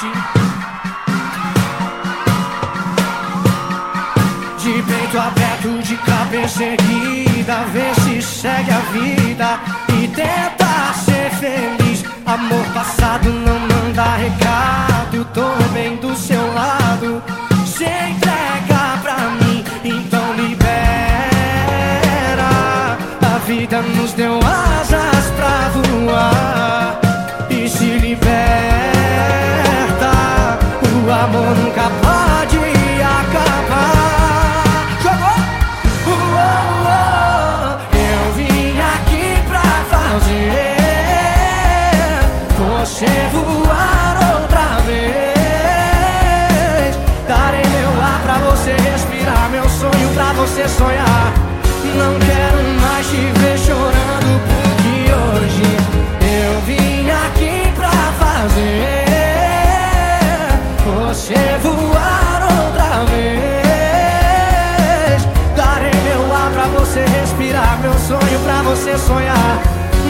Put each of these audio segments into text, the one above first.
De peito aberto, de cabeça erguida, vê se segue a vida e tenta voar outra vez. Darei meu ar pra você respirar, meu sonho pra você sonhar. Não quero mais te ver chorando, porque hoje eu vim aqui pra fazer você voar outra vez. Darei meu ar pra você respirar, meu sonho pra você sonhar.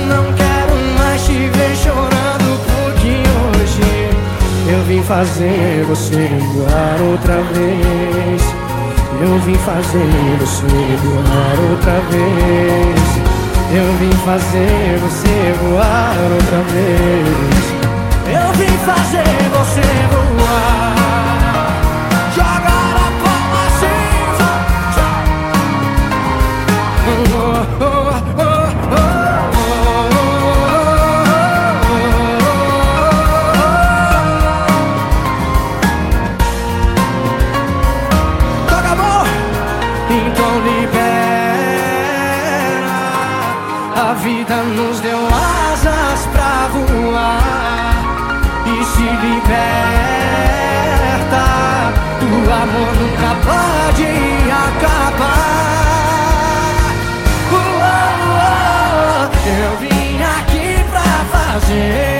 Não quero vim fazer você voar outra vez. Eu vim fazer você voar outra vez. Eu vim fazer você voar outra vez. Eu vim fazer você voar. A vida nos deu asas pra voar e se liberta. O amor nunca pode acabar. Eu vim aqui pra fazer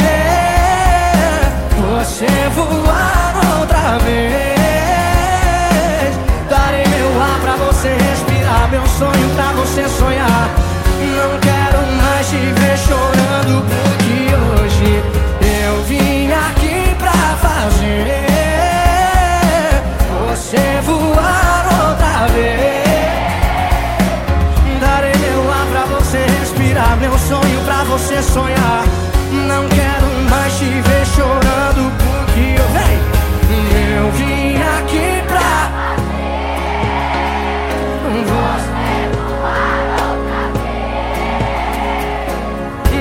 você voar outra vez. Darei meu ar pra você respirar, meu sonho pra você sonhar. Você sonhar. Não quero mais te ver chorando, porque eu vem. Eu vim aqui pra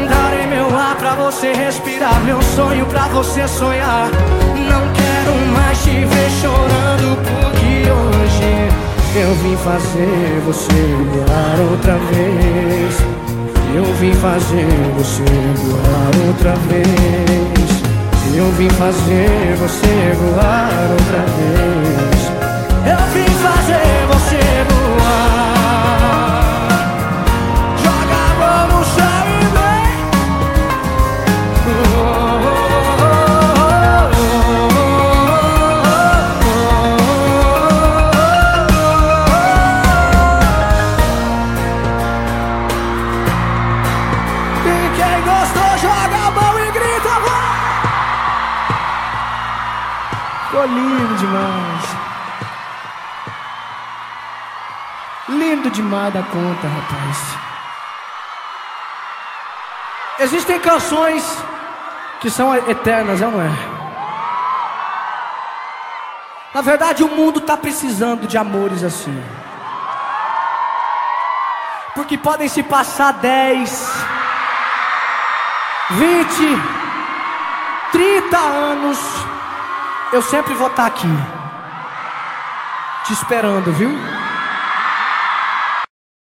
Darei meu ar pra você respirar, meu sonho pra você sonhar. Não quero mais te ver chorando, porque hoje eu vim fazer você voar outra vez. Eu vim fazer você voar outra vez. Eu vim fazer você voar outra vez. Eu vim fazer Ficou lindo demais. Lindo demais da conta, rapaz. Existem canções que são eternas, não é? Na verdade, o mundo está precisando de amores assim. Porque podem se passar 10, 20, 30 anos, eu sempre vou estar aqui, te esperando, viu?